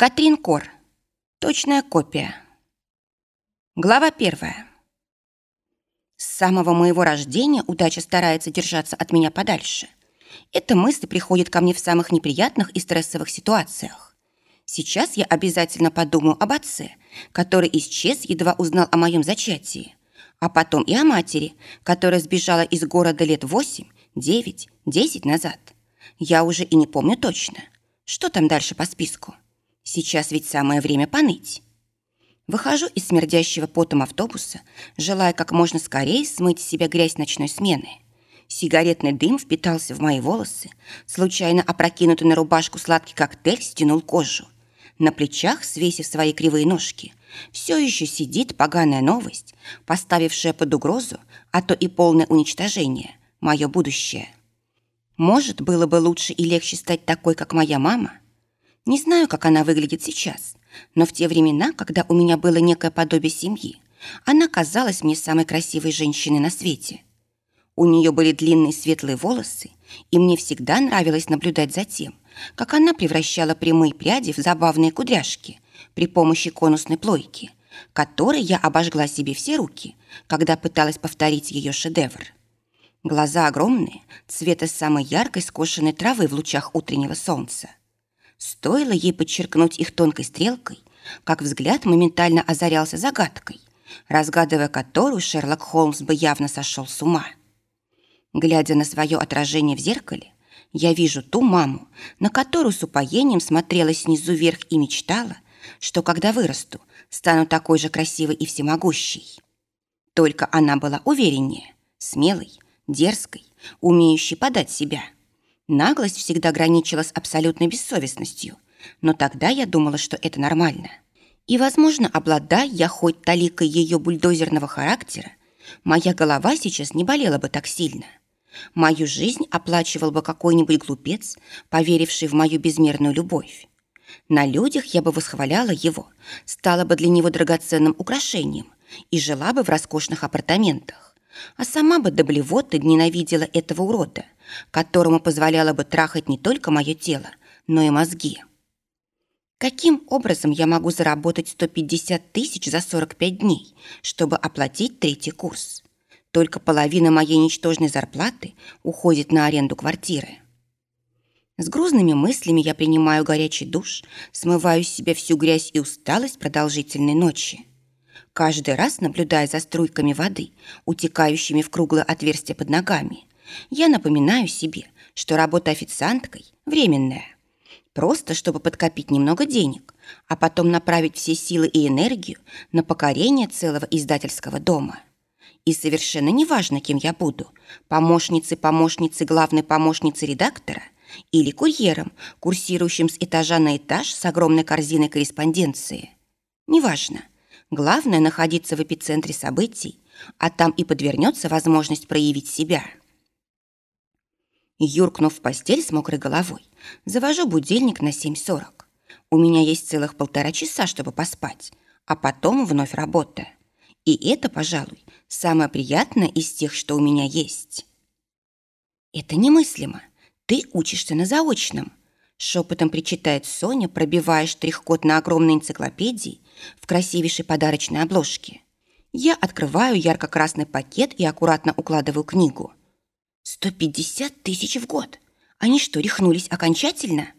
Катрин Кор. Точная копия. Глава первая. С самого моего рождения удача старается держаться от меня подальше. Эта мысль приходит ко мне в самых неприятных и стрессовых ситуациях. Сейчас я обязательно подумаю об отце, который исчез, едва узнал о моем зачатии, а потом и о матери, которая сбежала из города лет восемь, девять, десять назад. Я уже и не помню точно. Что там дальше по списку? Сейчас ведь самое время поныть. Выхожу из смердящего потом автобуса, желая как можно скорее смыть с себя грязь ночной смены. Сигаретный дым впитался в мои волосы, случайно опрокинутый на рубашку сладкий коктейль стянул кожу. На плечах, свесив свои кривые ножки, все еще сидит поганая новость, поставившая под угрозу, а то и полное уничтожение, мое будущее. Может, было бы лучше и легче стать такой, как моя мама, не знаю, как она выглядит сейчас, но в те времена, когда у меня было некое подобие семьи, она казалась мне самой красивой женщиной на свете. У нее были длинные светлые волосы, и мне всегда нравилось наблюдать за тем, как она превращала прямые пряди в забавные кудряшки при помощи конусной плойки, которой я обожгла себе все руки, когда пыталась повторить ее шедевр. Глаза огромные, цвета самой яркой скошенной травы в лучах утреннего солнца. Стоило ей подчеркнуть их тонкой стрелкой, как взгляд моментально озарялся загадкой, разгадывая которую Шерлок Холмс бы явно сошел с ума. Глядя на свое отражение в зеркале, я вижу ту маму, на которую с упоением смотрела снизу вверх и мечтала, что когда вырасту, стану такой же красивой и всемогущей. Только она была увереннее, смелой, дерзкой, умеющей подать себя – Наглость всегда граничила с абсолютной бессовестностью, но тогда я думала, что это нормально. И, возможно, обладая я хоть таликой ее бульдозерного характера, моя голова сейчас не болела бы так сильно. Мою жизнь оплачивал бы какой-нибудь глупец, поверивший в мою безмерную любовь. На людях я бы восхваляла его, стала бы для него драгоценным украшением и жила бы в роскошных апартаментах а сама бы до блевоты ненавидела этого урода, которому позволяло бы трахать не только мое тело, но и мозги. Каким образом я могу заработать 150 тысяч за 45 дней, чтобы оплатить третий курс? Только половина моей ничтожной зарплаты уходит на аренду квартиры. С грузными мыслями я принимаю горячий душ, смываю с себя всю грязь и усталость продолжительной ночи каждый раз наблюдая за струйками воды, утекающими в круглое отверстие под ногами, я напоминаю себе, что работа официанткой временная. Просто чтобы подкопить немного денег, а потом направить все силы и энергию на покорение целого издательского дома. И совершенно неважно, кем я буду – помощницей помощницы главной помощницы редактора или курьером, курсирующим с этажа на этаж с огромной корзиной корреспонденции. Неважно. Главное – находиться в эпицентре событий, а там и подвернется возможность проявить себя. Юркнув в постель с мокрой головой, завожу будильник на 7.40. У меня есть целых полтора часа, чтобы поспать, а потом вновь работа. И это, пожалуй, самое приятное из тех, что у меня есть. Это немыслимо. Ты учишься на заочном. Шепотом причитает Соня, пробивая штрих-код на огромной энциклопедии в красивейшей подарочной обложке. Я открываю ярко-красный пакет и аккуратно укладываю книгу. «Сто пятьдесят тысяч в год! Они что, рехнулись окончательно?»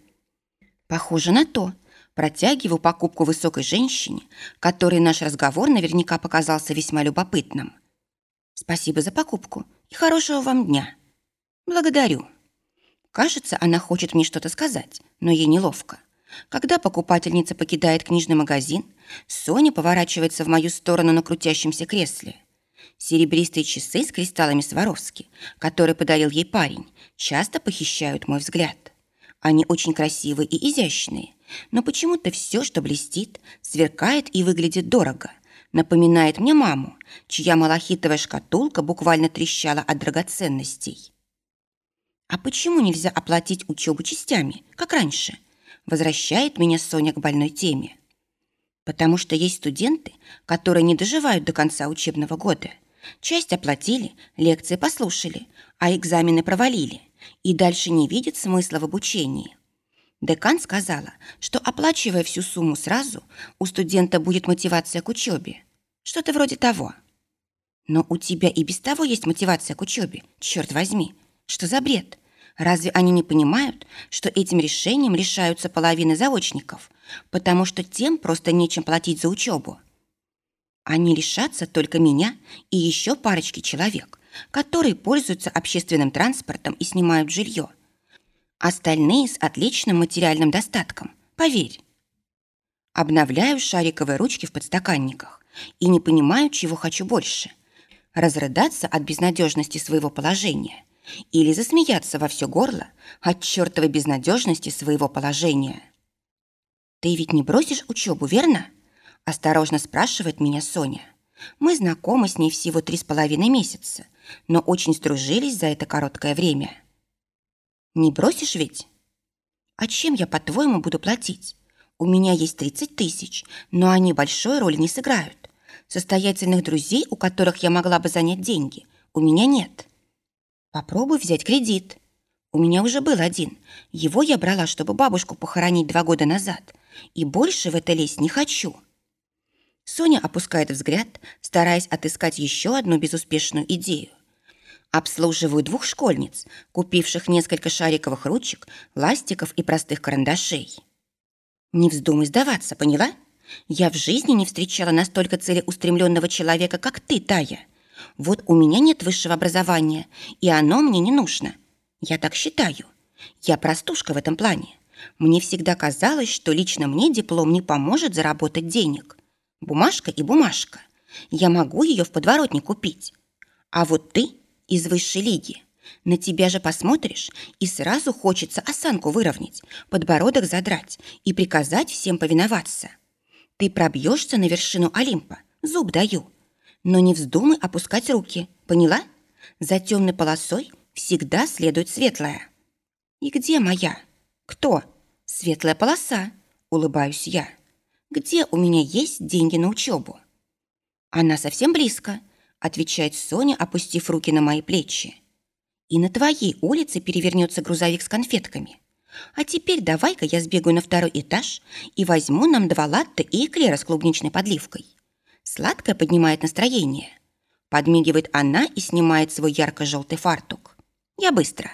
«Похоже на то», протягиваю покупку высокой женщине, которой наш разговор наверняка показался весьма любопытным. «Спасибо за покупку и хорошего вам дня». «Благодарю». Кажется, она хочет мне что-то сказать, но ей неловко. Когда покупательница покидает книжный магазин, Соня поворачивается в мою сторону на крутящемся кресле. Серебристые часы с кристаллами Сваровски, которые подарил ей парень, часто похищают мой взгляд. Они очень красивые и изящные, но почему-то все, что блестит, сверкает и выглядит дорого. Напоминает мне маму, чья малахитовая шкатулка буквально трещала от драгоценностей. А почему нельзя оплатить учебу частями, как раньше? Возвращает меня Соня к больной теме. Потому что есть студенты, которые не доживают до конца учебного года. Часть оплатили, лекции послушали, а экзамены провалили и дальше не видят смысла в обучении. Декан сказала, что, оплачивая всю сумму сразу, у студента будет мотивация к учебе. Что-то вроде того. Но у тебя и без того есть мотивация к учебе, черт возьми. Что за бред? Разве они не понимают, что этим решением лишаются половины заочников, потому что тем просто нечем платить за учебу? Они лишатся только меня и еще парочки человек, которые пользуются общественным транспортом и снимают жилье. Остальные с отличным материальным достатком, поверь. Обновляю шариковые ручки в подстаканниках и не понимаю, чего хочу больше. Разрыдаться от безнадежности своего положения или засмеяться во все горло от чертовой безнадежности своего положения. «Ты ведь не бросишь учебу, верно?» Осторожно спрашивает меня Соня. Мы знакомы с ней всего три с половиной месяца, но очень сдружились за это короткое время. Не бросишь ведь? А чем я, по-твоему, буду платить? У меня есть 30 тысяч, но они большой роли не сыграют. Состоятельных друзей, у которых я могла бы занять деньги, у меня нет. Попробуй взять кредит. У меня уже был один. Его я брала, чтобы бабушку похоронить два года назад. И больше в это лезть не хочу. Соня опускает взгляд, стараясь отыскать еще одну безуспешную идею. Обслуживаю двух школьниц, купивших несколько шариковых ручек, ластиков и простых карандашей. Не вздумай сдаваться, поняла? Я в жизни не встречала настолько целеустремленного человека, как ты, Тая. Вот у меня нет высшего образования, и оно мне не нужно. Я так считаю. Я простушка в этом плане. Мне всегда казалось, что лично мне диплом не поможет заработать денег. Бумажка и бумажка. Я могу ее в подворотне купить. А вот ты из высшей лиги. На тебя же посмотришь, и сразу хочется осанку выровнять, подбородок задрать и приказать всем повиноваться. Ты пробьешься на вершину Олимпа, зуб даю. Но не вздумай опускать руки, поняла? За темной полосой всегда следует светлая. И где моя? Кто? Светлая полоса, улыбаюсь я. Где у меня есть деньги на учебу? Она совсем близко, отвечает Соня, опустив руки на мои плечи. И на твоей улице перевернется грузовик с конфетками. А теперь давай-ка я сбегаю на второй этаж и возьму нам два латте и эклера с клубничной подливкой. Сладкое поднимает настроение. Подмигивает она и снимает свой ярко-желтый фартук. Я быстро.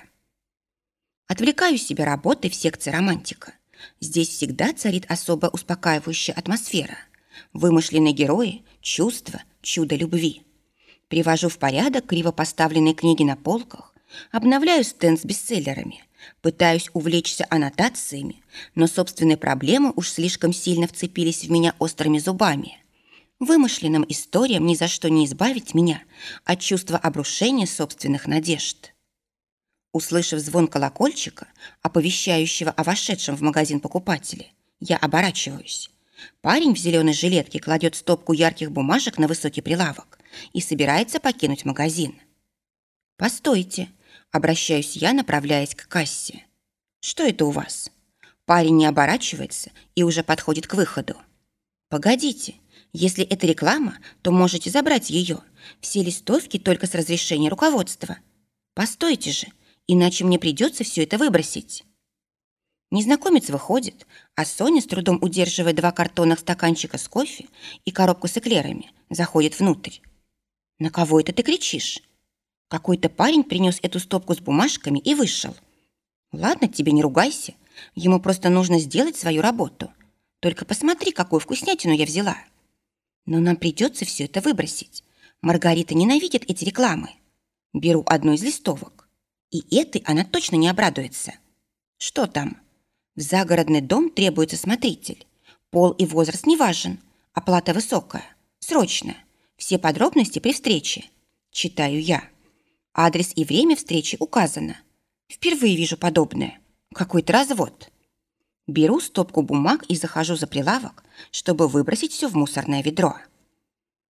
Отвлекаю себя работой в секции романтика. Здесь всегда царит особо успокаивающая атмосфера. Вымышленные герои, чувства, чудо любви. Привожу в порядок криво поставленные книги на полках, обновляю стенд с бестселлерами, пытаюсь увлечься аннотациями, но собственные проблемы уж слишком сильно вцепились в меня острыми зубами. Вымышленным историям ни за что не избавить меня от чувства обрушения собственных надежд. Услышав звон колокольчика, оповещающего о вошедшем в магазин покупателе, я оборачиваюсь. Парень в зеленой жилетке кладет стопку ярких бумажек на высокий прилавок и собирается покинуть магазин. «Постойте», — обращаюсь я, направляясь к кассе. «Что это у вас?» Парень не оборачивается и уже подходит к выходу. «Погодите, если это реклама, то можете забрать ее. Все листовки только с разрешения руководства. Постойте же, иначе мне придется все это выбросить. Незнакомец выходит, а Соня, с трудом удерживая два картонных стаканчика с кофе и коробку с эклерами, заходит внутрь. «На кого это ты кричишь?» Какой-то парень принес эту стопку с бумажками и вышел. «Ладно, тебе не ругайся. Ему просто нужно сделать свою работу. Только посмотри, какую вкуснятину я взяла. Но нам придется все это выбросить. Маргарита ненавидит эти рекламы. Беру одну из листовок. И этой она точно не обрадуется. Что там? В загородный дом требуется смотритель. Пол и возраст не важен. Оплата высокая. Срочно. Все подробности при встрече. Читаю я. Адрес и время встречи указано. Впервые вижу подобное. Какой-то развод. Беру стопку бумаг и захожу за прилавок, чтобы выбросить все в мусорное ведро.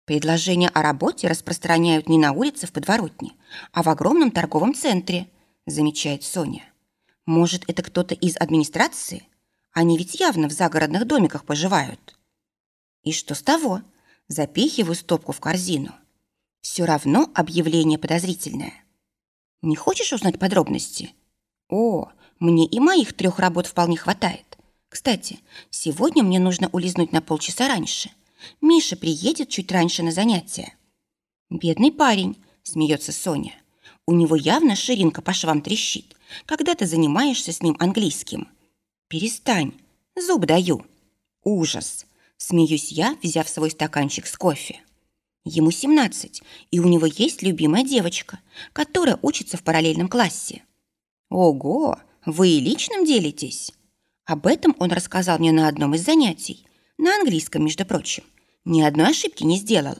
Предложения о работе распространяют не на улице в подворотне, а в огромном торговом центре, замечает Соня. Может, это кто-то из администрации? Они ведь явно в загородных домиках поживают. И что с того? Запихиваю стопку в корзину. Все равно объявление подозрительное. Не хочешь узнать подробности? О, Мне и моих трех работ вполне хватает. Кстати, сегодня мне нужно улизнуть на полчаса раньше. Миша приедет чуть раньше на занятия. Бедный парень, смеется Соня. У него явно ширинка по швам трещит, когда ты занимаешься с ним английским. Перестань, зуб даю. Ужас. Смеюсь я, взяв свой стаканчик с кофе. Ему 17, и у него есть любимая девочка, которая учится в параллельном классе. Ого, вы и личным делитесь? Об этом он рассказал мне на одном из занятий, на английском, между прочим. Ни одной ошибки не сделал.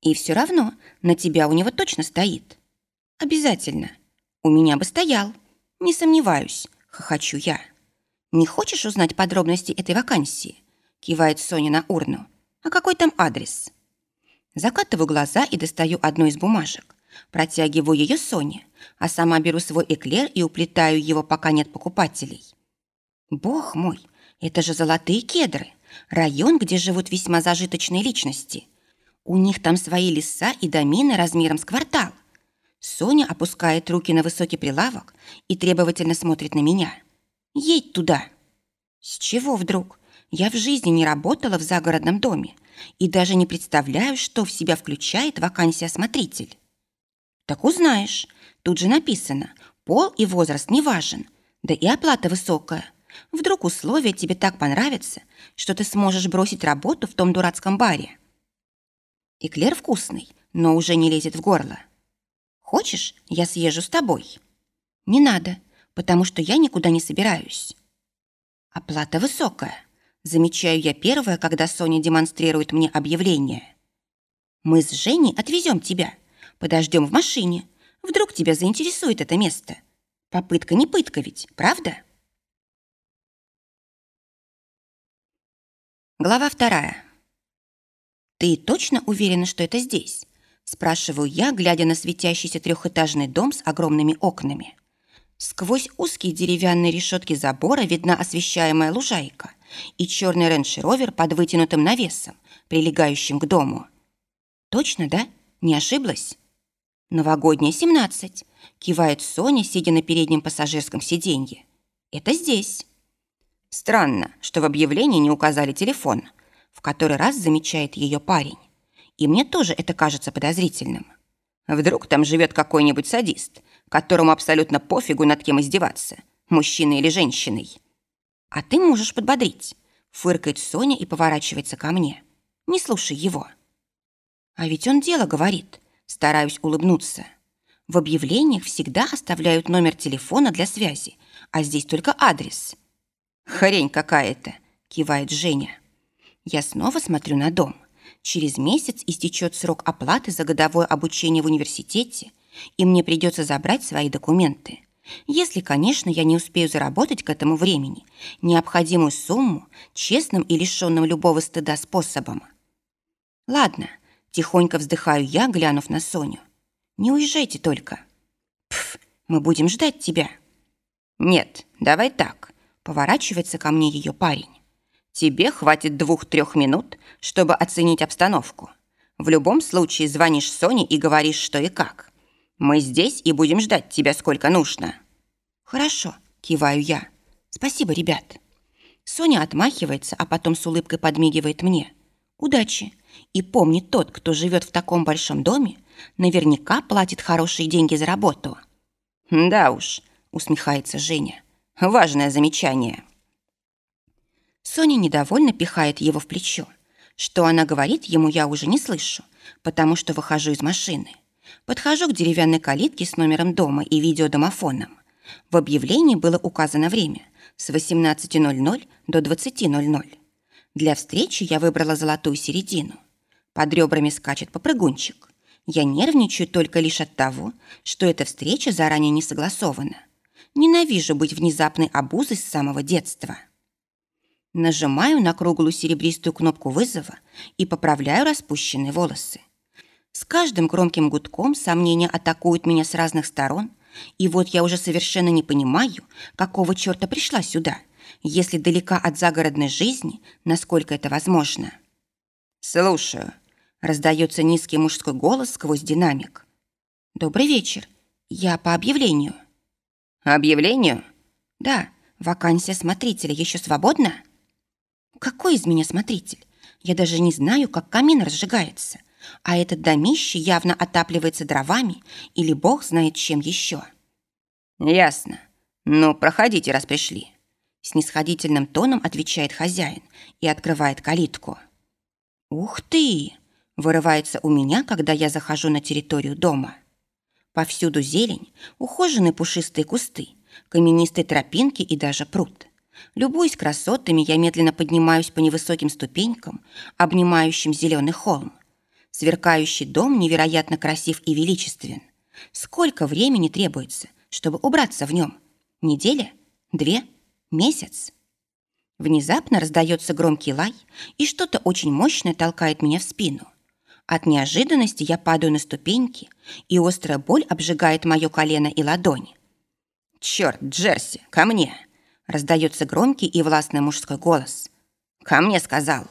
И все равно на тебя у него точно стоит. Обязательно. У меня бы стоял. Не сомневаюсь, хохочу я. Не хочешь узнать подробности этой вакансии? Кивает Соня на урну. А какой там адрес? Закатываю глаза и достаю одну из бумажек. Протягиваю ее Соне, а сама беру свой эклер и уплетаю его, пока нет покупателей. Бог мой, это же золотые кедры. Район, где живут весьма зажиточные личности. У них там свои леса и домины размером с квартал. Соня опускает руки на высокий прилавок и требовательно смотрит на меня. «Едь туда!» «С чего вдруг? Я в жизни не работала в загородном доме и даже не представляю, что в себя включает вакансия смотритель». «Так узнаешь. Тут же написано, пол и возраст не важен, да и оплата высокая. Вдруг условия тебе так понравятся, что ты сможешь бросить работу в том дурацком баре». Эклер вкусный, но уже не лезет в горло. Хочешь, я съезжу с тобой? Не надо, потому что я никуда не собираюсь. Оплата высокая. Замечаю я первое, когда Соня демонстрирует мне объявление. Мы с Женей отвезем тебя. Подождем в машине. Вдруг тебя заинтересует это место. Попытка не пытка ведь, правда? Глава вторая. Ты точно уверена, что это здесь? Спрашиваю я, глядя на светящийся трехэтажный дом с огромными окнами. Сквозь узкие деревянные решетки забора видна освещаемая лужайка и черный рейндж-ровер под вытянутым навесом, прилегающим к дому. Точно, да? Не ошиблась? Новогодняя 17, кивает Соня, сидя на переднем пассажирском сиденье. Это здесь. Странно, что в объявлении не указали телефон, в который раз замечает ее парень и мне тоже это кажется подозрительным. Вдруг там живет какой-нибудь садист, которому абсолютно пофигу над кем издеваться, мужчиной или женщиной. А ты можешь подбодрить. Фыркает Соня и поворачивается ко мне. Не слушай его. А ведь он дело говорит. Стараюсь улыбнуться. В объявлениях всегда оставляют номер телефона для связи, а здесь только адрес. «Хрень какая-то», — кивает Женя. Я снова смотрю на дом. Через месяц истечет срок оплаты за годовое обучение в университете, и мне придется забрать свои документы. Если, конечно, я не успею заработать к этому времени необходимую сумму честным и лишенным любого стыда способом. Ладно, тихонько вздыхаю я, глянув на Соню. Не уезжайте только. Пф, мы будем ждать тебя. Нет, давай так. Поворачивается ко мне ее парень. Тебе хватит двух-трех минут, чтобы оценить обстановку. В любом случае звонишь Соне и говоришь, что и как. Мы здесь и будем ждать тебя сколько нужно». «Хорошо», — киваю я. «Спасибо, ребят». Соня отмахивается, а потом с улыбкой подмигивает мне. «Удачи. И помни, тот, кто живет в таком большом доме, наверняка платит хорошие деньги за работу». «Да уж», — усмехается Женя. «Важное замечание». Соня недовольно пихает его в плечо. Что она говорит, ему я уже не слышу, потому что выхожу из машины. Подхожу к деревянной калитке с номером дома и видеодомофоном. В объявлении было указано время с 18.00 до 20.00. Для встречи я выбрала золотую середину. Под ребрами скачет попрыгунчик. Я нервничаю только лишь от того, что эта встреча заранее не согласована. Ненавижу быть внезапной обузой с самого детства. Нажимаю на круглую серебристую кнопку вызова и поправляю распущенные волосы. С каждым громким гудком сомнения атакуют меня с разных сторон, и вот я уже совершенно не понимаю, какого черта пришла сюда, если далека от загородной жизни, насколько это возможно. «Слушаю», — раздается низкий мужской голос сквозь динамик. «Добрый вечер. Я по объявлению». «Объявлению? Да, вакансия смотрителя еще свободна? Какой из меня смотритель? Я даже не знаю, как камин разжигается. А этот домище явно отапливается дровами или бог знает чем еще. Ясно. Ну, проходите, раз пришли. Снисходительным тоном отвечает хозяин и открывает калитку. Ух ты! Вырывается у меня, когда я захожу на территорию дома. Повсюду зелень, ухоженные пушистые кусты, каменистые тропинки и даже пруд. Любуясь красотами, я медленно поднимаюсь по невысоким ступенькам, обнимающим зеленый холм. Сверкающий дом невероятно красив и величествен. Сколько времени требуется, чтобы убраться в нем? Неделя? Две? Месяц? Внезапно раздается громкий лай, и что-то очень мощное толкает меня в спину. От неожиданности я падаю на ступеньки, и острая боль обжигает мое колено и ладонь. «Черт, Джерси, ко мне!» Раздается громкий и властный мужской голос. «Ко мне!» сказал.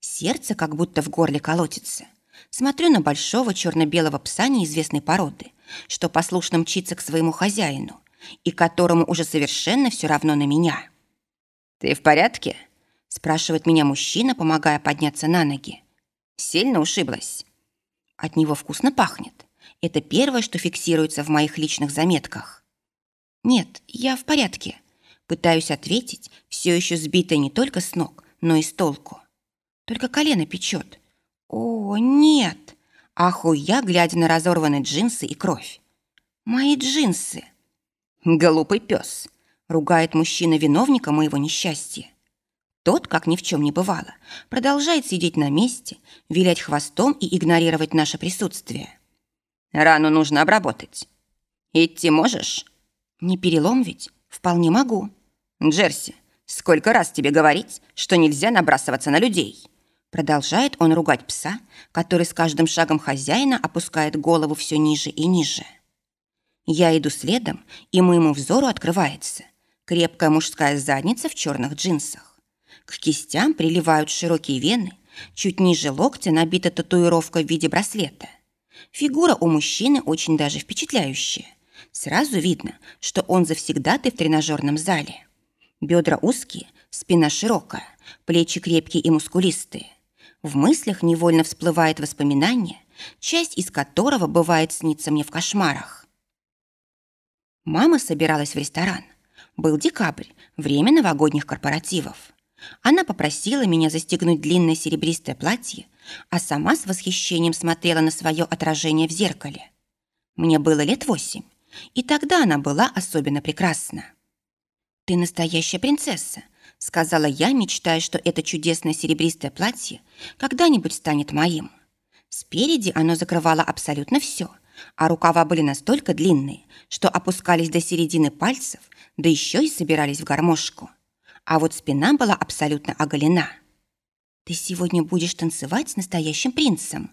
Сердце как будто в горле колотится. Смотрю на большого черно-белого пса неизвестной породы, что послушно мчится к своему хозяину и которому уже совершенно все равно на меня. «Ты в порядке?» спрашивает меня мужчина, помогая подняться на ноги. «Сильно ушиблась?» От него вкусно пахнет. Это первое, что фиксируется в моих личных заметках. «Нет, я в порядке», Пытаюсь ответить, все еще сбитая не только с ног, но и с толку. Только колено печет. О, нет! Аху я, глядя на разорванные джинсы и кровь. Мои джинсы. Глупый пес. Ругает мужчина виновника моего несчастья. Тот, как ни в чем не бывало, продолжает сидеть на месте, вилять хвостом и игнорировать наше присутствие. Рану нужно обработать. Идти можешь? Не перелом ведь? Вполне могу. «Джерси, сколько раз тебе говорить, что нельзя набрасываться на людей?» Продолжает он ругать пса, который с каждым шагом хозяина опускает голову все ниже и ниже. Я иду следом, и моему взору открывается крепкая мужская задница в черных джинсах. К кистям приливают широкие вены, чуть ниже локтя набита татуировка в виде браслета. Фигура у мужчины очень даже впечатляющая. Сразу видно, что он завсегдатый в тренажерном зале. Бедра узкие, спина широкая, плечи крепкие и мускулистые. В мыслях невольно всплывает воспоминание, часть из которого бывает снится мне в кошмарах. Мама собиралась в ресторан. Был декабрь, время новогодних корпоративов. Она попросила меня застегнуть длинное серебристое платье, а сама с восхищением смотрела на свое отражение в зеркале. Мне было лет восемь, и тогда она была особенно прекрасна. «Ты настоящая принцесса», — сказала я, мечтая, что это чудесное серебристое платье когда-нибудь станет моим. Спереди оно закрывало абсолютно все, а рукава были настолько длинные, что опускались до середины пальцев, да еще и собирались в гармошку. А вот спина была абсолютно оголена. «Ты сегодня будешь танцевать с настоящим принцем?»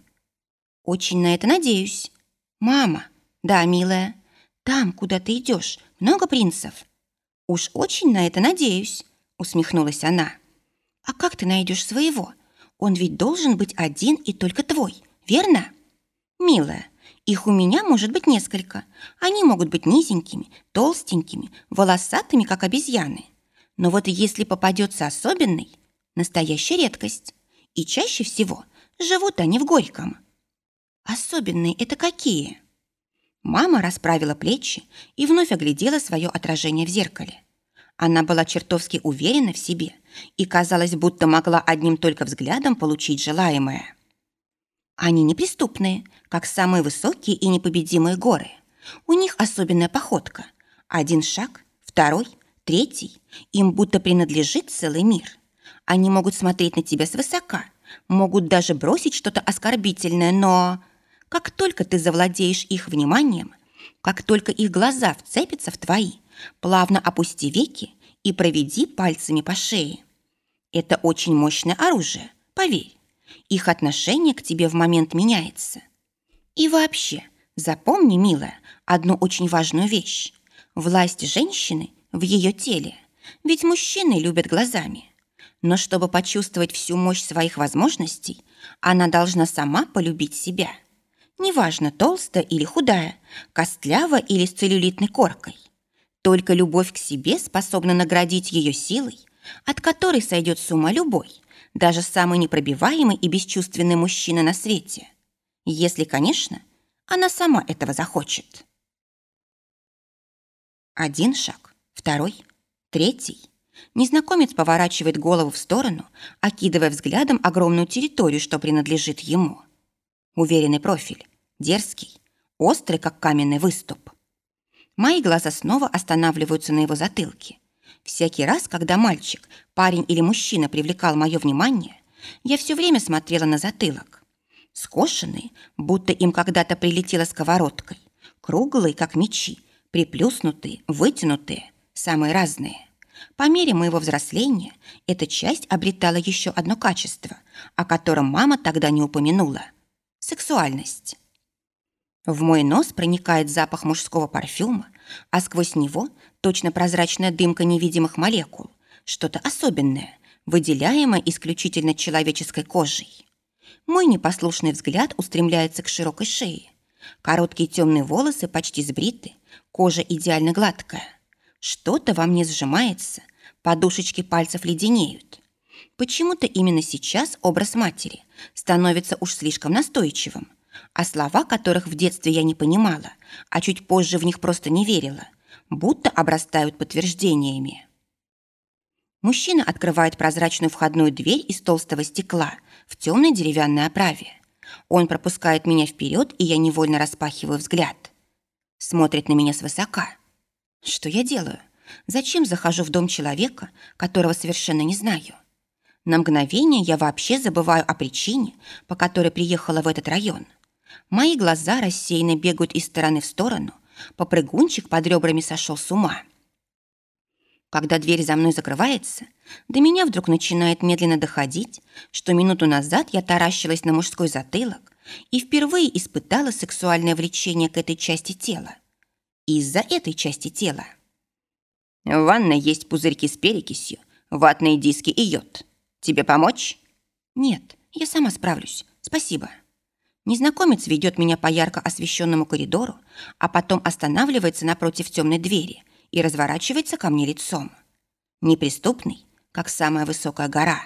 «Очень на это надеюсь». «Мама». «Да, милая. Там, куда ты идешь, много принцев?» «Уж очень на это надеюсь», — усмехнулась она. «А как ты найдешь своего? Он ведь должен быть один и только твой, верно?» «Милая, их у меня может быть несколько. Они могут быть низенькими, толстенькими, волосатыми, как обезьяны. Но вот если попадется особенный, настоящая редкость. И чаще всего живут они в Горьком». «Особенные это какие?» Мама расправила плечи и вновь оглядела свое отражение в зеркале. Она была чертовски уверена в себе и казалось, будто могла одним только взглядом получить желаемое. Они неприступные, как самые высокие и непобедимые горы. У них особенная походка. Один шаг, второй, третий. Им будто принадлежит целый мир. Они могут смотреть на тебя свысока, могут даже бросить что-то оскорбительное, но... Как только ты завладеешь их вниманием, как только их глаза вцепятся в твои, плавно опусти веки и проведи пальцами по шее. Это очень мощное оружие, поверь. Их отношение к тебе в момент меняется. И вообще, запомни, милая, одну очень важную вещь. Власть женщины в ее теле. Ведь мужчины любят глазами. Но чтобы почувствовать всю мощь своих возможностей, она должна сама полюбить себя. Неважно, толстая или худая, костлявая или с целлюлитной коркой. Только любовь к себе способна наградить ее силой, от которой сойдет с ума любой, даже самый непробиваемый и бесчувственный мужчина на свете. Если, конечно, она сама этого захочет. Один шаг, второй, третий. Незнакомец поворачивает голову в сторону, окидывая взглядом огромную территорию, что принадлежит ему. Уверенный профиль, дерзкий, острый, как каменный выступ. Мои глаза снова останавливаются на его затылке. Всякий раз, когда мальчик, парень или мужчина привлекал мое внимание, я все время смотрела на затылок. Скошенные, будто им когда-то прилетела сковородкой, круглые, как мечи, приплюснутые, вытянутые, самые разные. По мере моего взросления эта часть обретала еще одно качество, о котором мама тогда не упомянула – сексуальность. В мой нос проникает запах мужского парфюма, а сквозь него точно прозрачная дымка невидимых молекул, что-то особенное, выделяемое исключительно человеческой кожей. Мой непослушный взгляд устремляется к широкой шее. Короткие темные волосы почти сбриты, кожа идеально гладкая. Что-то во мне сжимается, подушечки пальцев леденеют. Почему-то именно сейчас образ матери становится уж слишком настойчивым, а слова, которых в детстве я не понимала, а чуть позже в них просто не верила, будто обрастают подтверждениями. Мужчина открывает прозрачную входную дверь из толстого стекла в темной деревянной оправе. Он пропускает меня вперед, и я невольно распахиваю взгляд. Смотрит на меня свысока. Что я делаю? Зачем захожу в дом человека, которого совершенно не знаю? На мгновение я вообще забываю о причине, по которой приехала в этот район. Мои глаза рассеянно бегают из стороны в сторону, попрыгунчик под ребрами сошел с ума. Когда дверь за мной закрывается, до меня вдруг начинает медленно доходить, что минуту назад я таращилась на мужской затылок и впервые испытала сексуальное влечение к этой части тела из-за этой части тела. В ванной есть пузырьки с перекисью, ватные диски и йод. Тебе помочь? Нет, я сама справлюсь. Спасибо. Незнакомец ведет меня по ярко освещенному коридору, а потом останавливается напротив темной двери и разворачивается ко мне лицом. Неприступный, как самая высокая гора.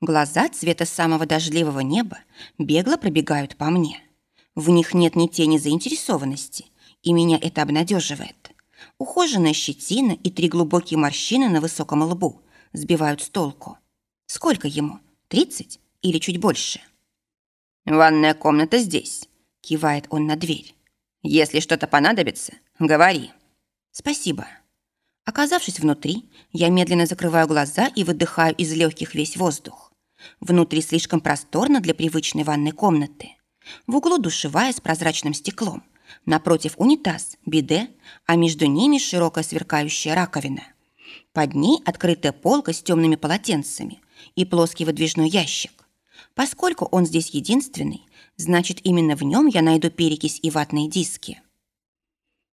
Глаза цвета самого дождливого неба бегло пробегают по мне. В них нет ни тени заинтересованности, и меня это обнадеживает. Ухоженная щетина и три глубокие морщины на высоком лбу сбивают с толку. Сколько ему? Тридцать или чуть больше? «Ванная комната здесь», — кивает он на дверь. «Если что-то понадобится, говори». «Спасибо». Оказавшись внутри, я медленно закрываю глаза и выдыхаю из легких весь воздух. Внутри слишком просторно для привычной ванной комнаты. В углу душевая с прозрачным стеклом — Напротив унитаз, биде, а между ними широкая сверкающая раковина. Под ней открытая полка с темными полотенцами и плоский выдвижной ящик. Поскольку он здесь единственный, значит, именно в нем я найду перекись и ватные диски.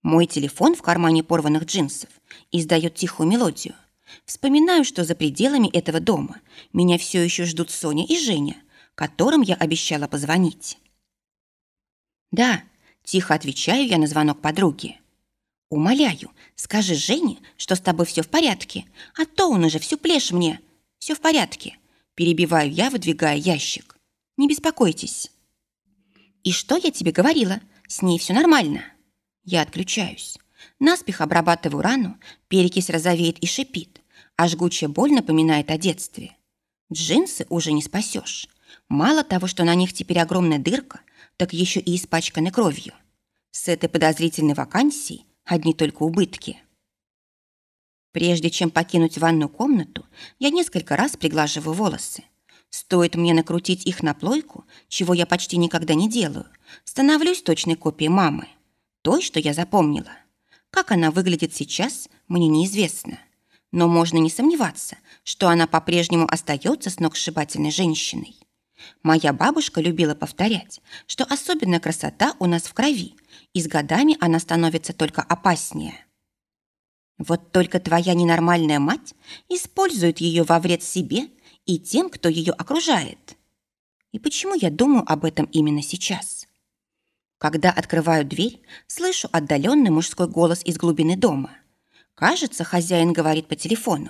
Мой телефон в кармане порванных джинсов издает тихую мелодию. Вспоминаю, что за пределами этого дома меня все еще ждут Соня и Женя, которым я обещала позвонить. «Да, Тихо отвечаю я на звонок подруги. «Умоляю, скажи Жене, что с тобой все в порядке, а то он уже всю плешь мне. Все в порядке». Перебиваю я, выдвигая ящик. «Не беспокойтесь». «И что я тебе говорила? С ней все нормально». Я отключаюсь. Наспех обрабатываю рану, перекись розовеет и шипит, а жгучая боль напоминает о детстве. Джинсы уже не спасешь. Мало того, что на них теперь огромная дырка, так еще и испачканы кровью. С этой подозрительной вакансией одни только убытки. Прежде чем покинуть ванную комнату, я несколько раз приглаживаю волосы. Стоит мне накрутить их на плойку, чего я почти никогда не делаю, становлюсь точной копией мамы. Той, что я запомнила. Как она выглядит сейчас, мне неизвестно. Но можно не сомневаться, что она по-прежнему остается сногсшибательной женщиной. Моя бабушка любила повторять, что особенная красота у нас в крови, и с годами она становится только опаснее. Вот только твоя ненормальная мать использует ее во вред себе и тем, кто ее окружает. И почему я думаю об этом именно сейчас? Когда открываю дверь, слышу отдаленный мужской голос из глубины дома. Кажется, хозяин говорит по телефону.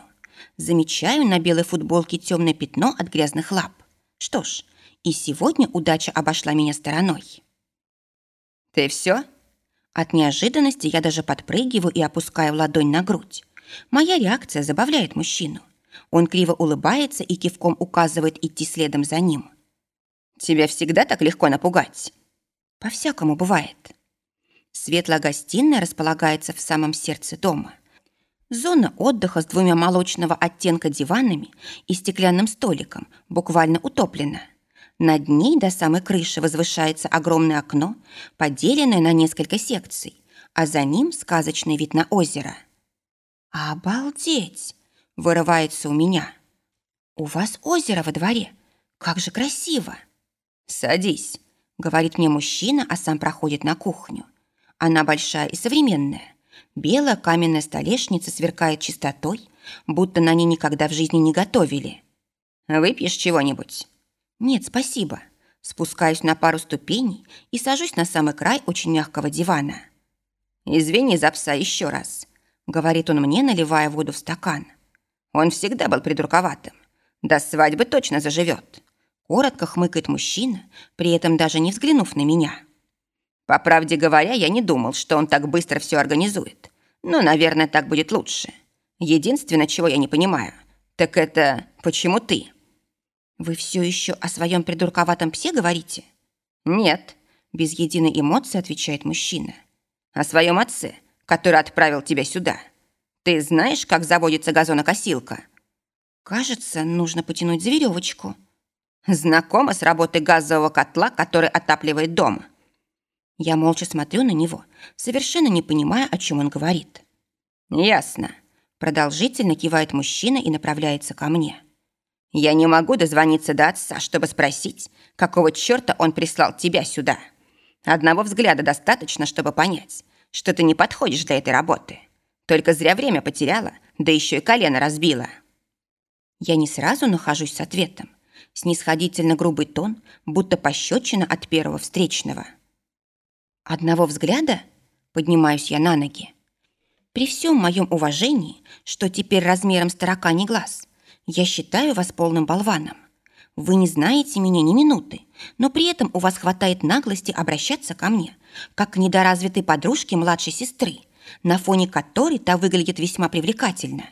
Замечаю на белой футболке темное пятно от грязных лап. Что ж, и сегодня удача обошла меня стороной. «Ты все?» От неожиданности я даже подпрыгиваю и опускаю ладонь на грудь. Моя реакция забавляет мужчину. Он криво улыбается и кивком указывает идти следом за ним. «Тебя всегда так легко напугать?» «По-всякому бывает». Светлая гостиная располагается в самом сердце дома. Зона отдыха с двумя молочного оттенка диванами и стеклянным столиком буквально утоплена – над ней до самой крыши возвышается огромное окно, поделенное на несколько секций, а за ним сказочный вид на озеро. «Обалдеть!» – вырывается у меня. «У вас озеро во дворе. Как же красиво!» «Садись», – говорит мне мужчина, а сам проходит на кухню. Она большая и современная. Белая каменная столешница сверкает чистотой, будто на ней никогда в жизни не готовили. «Выпьешь чего-нибудь?» «Нет, спасибо». Спускаюсь на пару ступеней и сажусь на самый край очень мягкого дивана. «Извини за пса еще раз», — говорит он мне, наливая воду в стакан. «Он всегда был придурковатым. До свадьбы точно заживет». Коротко хмыкает мужчина, при этом даже не взглянув на меня. По правде говоря, я не думал, что он так быстро все организует. Но, наверное, так будет лучше. Единственное, чего я не понимаю, так это почему ты?» «Вы все еще о своем придурковатом псе говорите?» «Нет», — без единой эмоции отвечает мужчина. «О своем отце, который отправил тебя сюда. Ты знаешь, как заводится газонокосилка?» «Кажется, нужно потянуть за веревочку». «Знакома с работой газового котла, который отапливает дом?» Я молча смотрю на него, совершенно не понимая, о чем он говорит. «Ясно», — продолжительно кивает мужчина и направляется ко мне. Я не могу дозвониться до отца, чтобы спросить, какого черта он прислал тебя сюда. Одного взгляда достаточно, чтобы понять, что ты не подходишь для этой работы. Только зря время потеряла, да еще и колено разбила. Я не сразу нахожусь с ответом. Снисходительно грубый тон, будто пощечина от первого встречного. Одного взгляда поднимаюсь я на ноги. При всем моем уважении, что теперь размером с тараканий глаз, я считаю вас полным болваном. Вы не знаете меня ни минуты, но при этом у вас хватает наглости обращаться ко мне, как к недоразвитой подружке младшей сестры, на фоне которой та выглядит весьма привлекательно.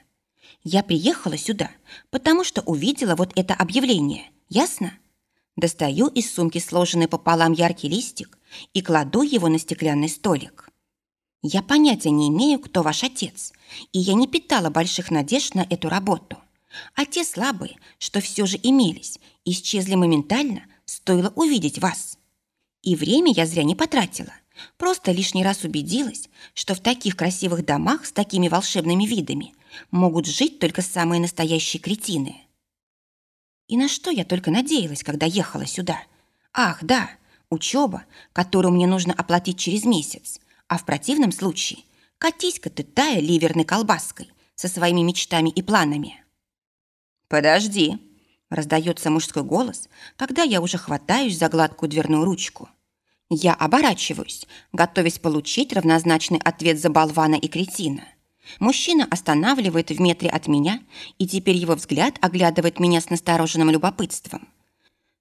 Я приехала сюда, потому что увидела вот это объявление, ясно? Достаю из сумки сложенный пополам яркий листик и кладу его на стеклянный столик. Я понятия не имею, кто ваш отец, и я не питала больших надежд на эту работу. А те слабые, что все же имелись, исчезли моментально, стоило увидеть вас. И время я зря не потратила. Просто лишний раз убедилась, что в таких красивых домах с такими волшебными видами могут жить только самые настоящие кретины. И на что я только надеялась, когда ехала сюда? Ах, да, учеба, которую мне нужно оплатить через месяц. А в противном случае катись-ка ты тая ливерной колбаской со своими мечтами и планами. «Подожди!» – раздается мужской голос, когда я уже хватаюсь за гладкую дверную ручку. Я оборачиваюсь, готовясь получить равнозначный ответ за болвана и кретина. Мужчина останавливает в метре от меня, и теперь его взгляд оглядывает меня с настороженным любопытством.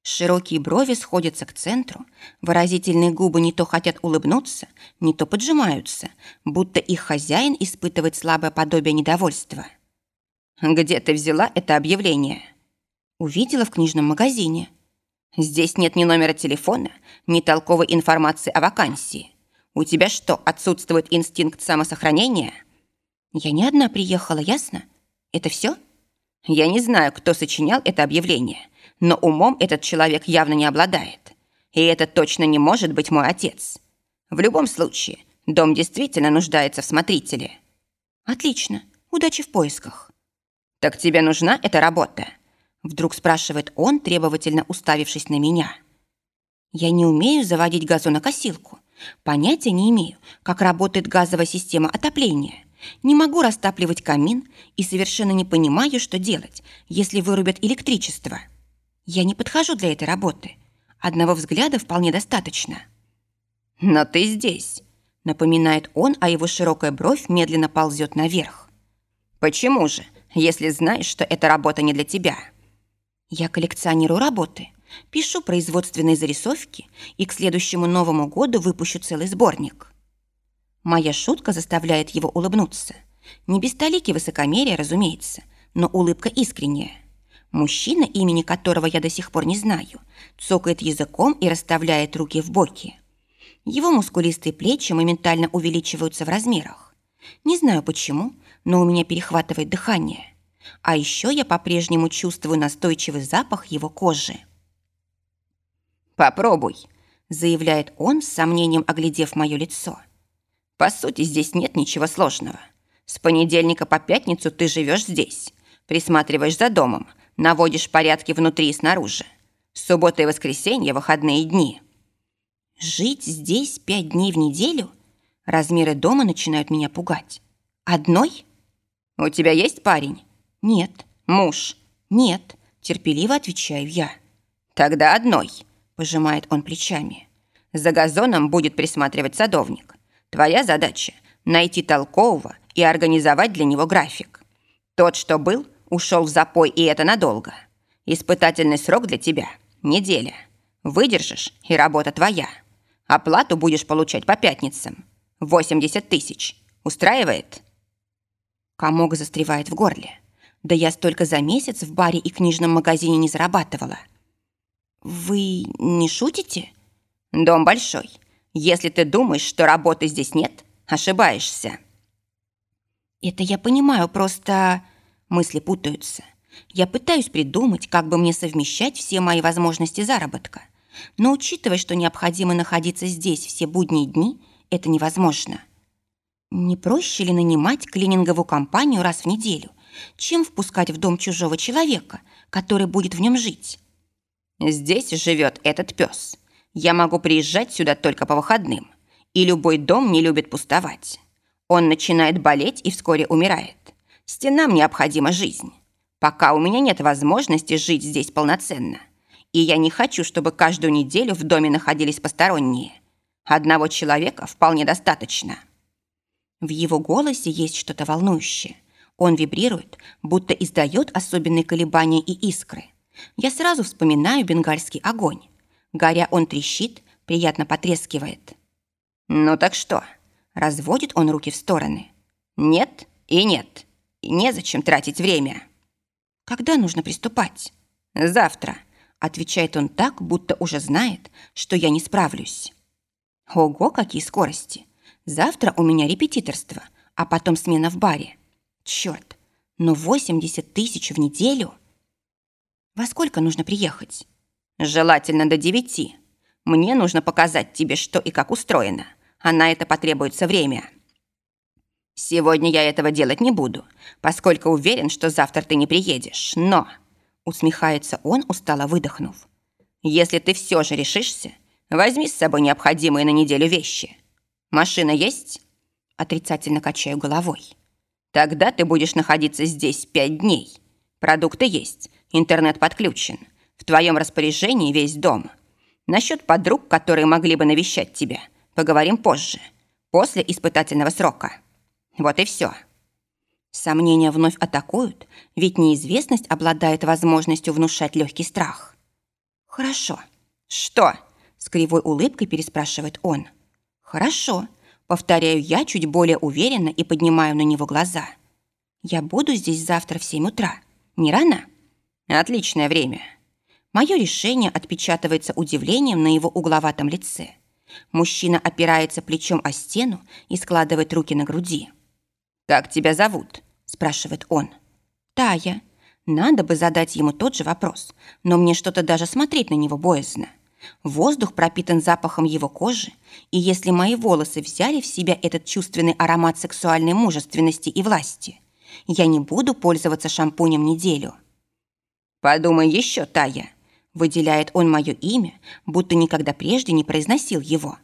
Широкие брови сходятся к центру, выразительные губы не то хотят улыбнуться, не то поджимаются, будто их хозяин испытывает слабое подобие недовольства. «Где ты взяла это объявление?» «Увидела в книжном магазине». «Здесь нет ни номера телефона, ни толковой информации о вакансии. У тебя что, отсутствует инстинкт самосохранения?» «Я не одна приехала, ясно? Это все?» «Я не знаю, кто сочинял это объявление, но умом этот человек явно не обладает. И это точно не может быть мой отец. В любом случае, дом действительно нуждается в смотрителе». «Отлично. Удачи в поисках». «Так тебе нужна эта работа?» Вдруг спрашивает он, требовательно уставившись на меня. «Я не умею заводить газонокосилку. Понятия не имею, как работает газовая система отопления. Не могу растапливать камин и совершенно не понимаю, что делать, если вырубят электричество. Я не подхожу для этой работы. Одного взгляда вполне достаточно». «Но ты здесь», — напоминает он, а его широкая бровь медленно ползет наверх. Почему же, если знаешь, что эта работа не для тебя? Я коллекционирую работы, пишу производственные зарисовки и к следующему Новому году выпущу целый сборник. Моя шутка заставляет его улыбнуться. Не без толики высокомерия, разумеется, но улыбка искренняя. Мужчина, имени которого я до сих пор не знаю, цокает языком и расставляет руки в боки. Его мускулистые плечи моментально увеличиваются в размерах. Не знаю почему, но у меня перехватывает дыхание. А еще я по-прежнему чувствую настойчивый запах его кожи. «Попробуй», — заявляет он, с сомнением оглядев мое лицо. «По сути, здесь нет ничего сложного. С понедельника по пятницу ты живешь здесь, присматриваешь за домом, наводишь порядки внутри и снаружи. Суббота и воскресенье – выходные дни». «Жить здесь пять дней в неделю? Размеры дома начинают меня пугать. Одной?» «У тебя есть парень?» «Нет». «Муж?» «Нет», – терпеливо отвечаю я. «Тогда одной», – пожимает он плечами. «За газоном будет присматривать садовник. Твоя задача – найти толкового и организовать для него график. Тот, что был, ушел в запой, и это надолго. Испытательный срок для тебя – неделя. Выдержишь, и работа твоя. Оплату будешь получать по пятницам. 80 тысяч. Устраивает?» Комок застревает в горле. Да я столько за месяц в баре и книжном магазине не зарабатывала. «Вы не шутите?» «Дом большой. Если ты думаешь, что работы здесь нет, ошибаешься». «Это я понимаю, просто...» Мысли путаются. Я пытаюсь придумать, как бы мне совмещать все мои возможности заработка. Но учитывая, что необходимо находиться здесь все будние дни, это невозможно. Не проще ли нанимать клининговую компанию раз в неделю, чем впускать в дом чужого человека, который будет в нем жить? Здесь живет этот пес. Я могу приезжать сюда только по выходным, и любой дом не любит пустовать. Он начинает болеть и вскоре умирает. Стенам необходима жизнь. Пока у меня нет возможности жить здесь полноценно. И я не хочу, чтобы каждую неделю в доме находились посторонние. Одного человека вполне достаточно. В его голосе есть что-то волнующее. Он вибрирует, будто издает особенные колебания и искры. Я сразу вспоминаю бенгальский огонь. Горя он трещит, приятно потрескивает. «Ну так что?» Разводит он руки в стороны. «Нет и нет. И незачем тратить время». «Когда нужно приступать?» «Завтра», — отвечает он так, будто уже знает, что я не справлюсь. Ого, какие скорости! Завтра у меня репетиторство, а потом смена в баре. Черт, но 80 тысяч в неделю? Во сколько нужно приехать? Желательно до девяти. Мне нужно показать тебе, что и как устроено, а на это потребуется время. Сегодня я этого делать не буду, поскольку уверен, что завтра ты не приедешь, но... Усмехается он, устало выдохнув. Если ты все же решишься, возьми с собой необходимые на неделю вещи. Машина есть? Отрицательно качаю головой. Тогда ты будешь находиться здесь пять дней. Продукты есть, интернет подключен. В твоем распоряжении весь дом. Насчет подруг, которые могли бы навещать тебя, поговорим позже, после испытательного срока. Вот и все. Сомнения вновь атакуют, ведь неизвестность обладает возможностью внушать легкий страх. «Хорошо». «Что?» — с кривой улыбкой переспрашивает он. «Хорошо», — повторяю я чуть более уверенно и поднимаю на него глаза. «Я буду здесь завтра в семь утра. Не рано?» «Отличное время». Мое решение отпечатывается удивлением на его угловатом лице. Мужчина опирается плечом о стену и складывает руки на груди. «Как тебя зовут?» – спрашивает он. «Тая. Надо бы задать ему тот же вопрос, но мне что-то даже смотреть на него боязно. Воздух пропитан запахом его кожи, и если мои волосы взяли в себя этот чувственный аромат сексуальной мужественности и власти, я не буду пользоваться шампунем неделю. «Подумай еще, Тая», — выделяет он мое имя, будто никогда прежде не произносил его.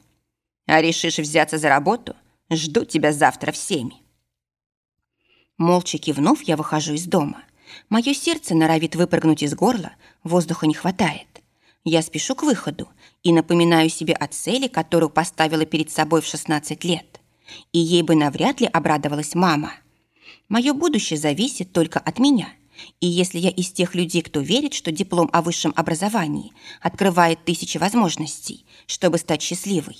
«А решишь взяться за работу? Жду тебя завтра в семь». Молча кивнув, я выхожу из дома. Мое сердце норовит выпрыгнуть из горла, воздуха не хватает. Я спешу к выходу и напоминаю себе о цели, которую поставила перед собой в 16 лет. И ей бы навряд ли обрадовалась мама. Мое будущее зависит только от меня. И если я из тех людей, кто верит, что диплом о высшем образовании открывает тысячи возможностей, чтобы стать счастливой,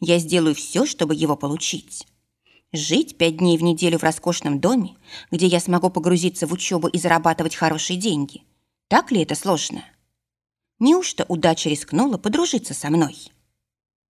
я сделаю все, чтобы его получить. Жить пять дней в неделю в роскошном доме, где я смогу погрузиться в учебу и зарабатывать хорошие деньги. Так ли это сложно? Неужто удача рискнула подружиться со мной?»